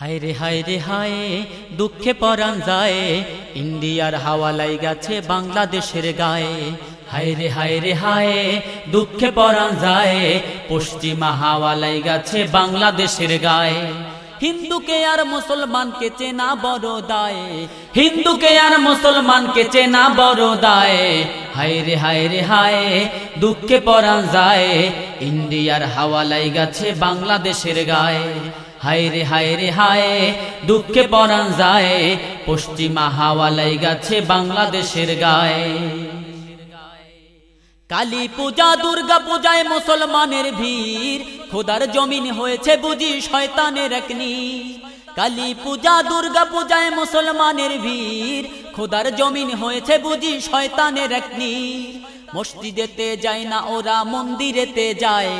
হায় রে হায় রে, হায়, দুঃখে পরাণ যায়। ইন্ডিয়ার হাওয়ালাই গেছে বাংলাদেশের গায়ে। হায় রে হায় রে, হায়, দুঃখে পরাণ যায়। পশ্চিমা হাওয়ালাই গেছে বাংলাদেশের গায়ে। হিন্দুকে আর মুসলমানকে চেনা বড় দায়। হিন্দুকে আর মুসলমানকে চেনা বড় দায়। হায় রে হায় রে, হায়, দুঃখে পরাণ যায়। ইন্ডিয়ার হাওয়ালাই গেছে বাংলাদেশের গায়ে। হায় রে হায় রে, হায়, দুঃখে পরাণ যায়, পশ্চিমা হাওয়ালাই গেছে বাংলাদেশের গায়ে। কালী পূজা, দুর্গা পূজায় মুসলমানের ভিড়, খোদার জমিন হয়েছে বুঝি শয়তানের একনি কালী পূজা, দুর্গা পূজায় মুসলমানের ভিড়, খোদার জমিন হয়েছে বুঝি শয়তানের একনি মসজিদেতে যায় না, ওরা মন্দিরেতে যায়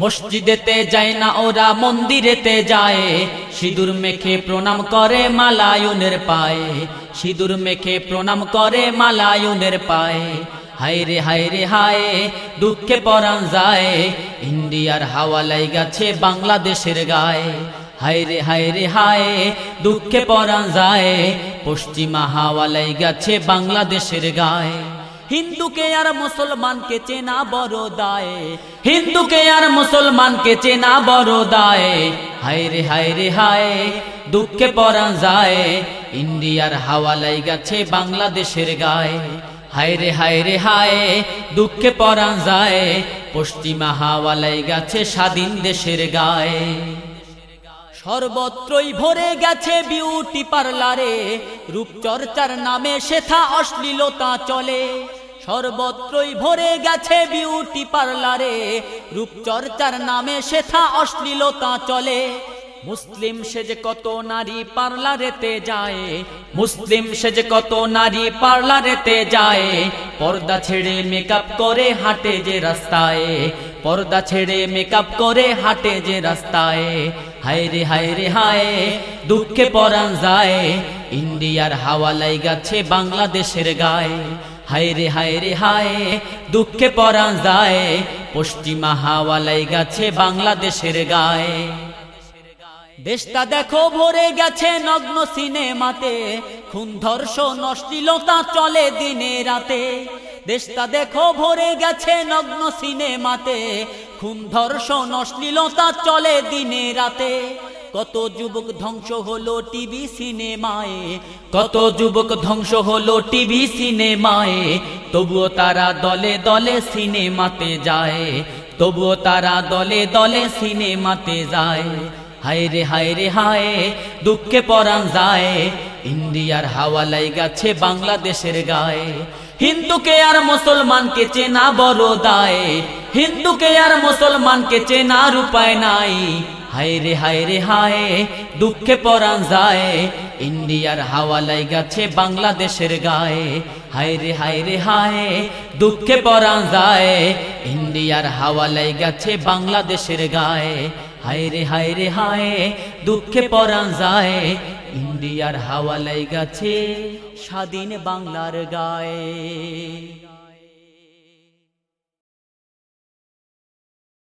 মসজিদেতে যায় না, ওরা মন্দিরেতে যায়। সিঁদুর মেখে প্রণাম করে মালায়নের পায়ে। সিঁদুর মেখে প্রণাম করে মালায়নের পায়ে। হায় রে হায় রে, হায়, দুঃখে পরাণ যায়। ইন্ডিয়ার হাওয়ালাই গেছে বাংলাদেশের গায়ে। হায় রে হায় রে, হায়, দুঃখে পরাণ যায়। পশ্চিমা হাওয়ালাই গেছে বাংলাদেশের গায়ে। হিন্দুকে আর মুসলমানকে চেনা বড় দায়। হিন্দুকে আর মুসলমানকে চেনা বড় দায়। হায় রে হায় রে, হায়, দুঃখে পরাণ যায়। ইন্ডিয়ার হাওয়ালাই গেছে বাংলাদেশের গায়ে। হায় রে হায় রে, হায়, দুঃখে পরাণ যায়। পশ্চিমা হাওয়ালাই গেছে স্বাধীন দেশের গায়ে। সর্বত্রই ভরে গেছে বিউটি পার্লারে রূপচর্চার নামে শেথা অশ্লীলতা চলে। সর্বত্রই ভরে গেছে বিউটি পার্লারে রূপচর্চার নামে শেথা অশ্লীলতা চলে। মুসলিম সেজে কত নারী পার্লারেতে যায়। মুসলিম সেজে কত নারী পার্লারেতে যায়। পর্দা ছেড়ে মেকআপ করে হাঁটে যে রাস্তায়। পর্দা ছেড়ে মেকআপ করে হাঁটে যে রাস্তায়। হায় রে হায় রে দুঃখে পরাণ যায়। ইন্ডিয়ার হাওয়ালাই গেছে বাংলাদেশের গায়ে। হায় রে হায় রে দুঃখে পরাণ যায়। পশ্চিমা হাওয়ালাই গেছে বাংলাদেশের গায়ে। দেশটা দেখো ভরে গেছে নগ্ন সিনেমাতে। খুন ধর্ষণ, অশ্লীলতা চলে দিনে রাতে। দেশটা দেখো ভরে গেছে নগ্ন সিনেমাতে। খুন ধর্ষণ অশ্লীলতা চলে দিনে রাতে। কত যুবক ধ্বংস হলো টিভি সিনেমায়। কত যুবক ধ্বংস হলো টিভি সিনেমায়। তবুও তারা দলে দলে সিনেমাতে যায়। তবুও তারা দলে দলে সিনেমাতে যায়। হায় রে হায় রে, হায়, দুঃখে পরাণ যায়। ইন্ডিয়ার হাওয়ালাই গেছে বাংলাদেশের গায়ে। হিন্দুকে আর মুসলমানকে চেনা বড় দায়। হিন্দুকে আর মুসলমানকে চেনার উপায় নাই। হায় রে হায় রে হায় দুঃখে পরাণ যায়। ইন্ডিয়ার হাওয়ালাই গেছে বাংলাদেশের গায়ে। হায় রে হায় রে হায় দুঃখে পরাণ যায়। ইন্ডিয়ার হাওয়ালাই গেছে বাংলাদেশের গায়ে। হায় রে হায় রে হায়, দুঃখে পরাণ যায়। ইন্ডিয়ার হাওয়ালাই গেছে স্বাধীন বাংলার গায়ে।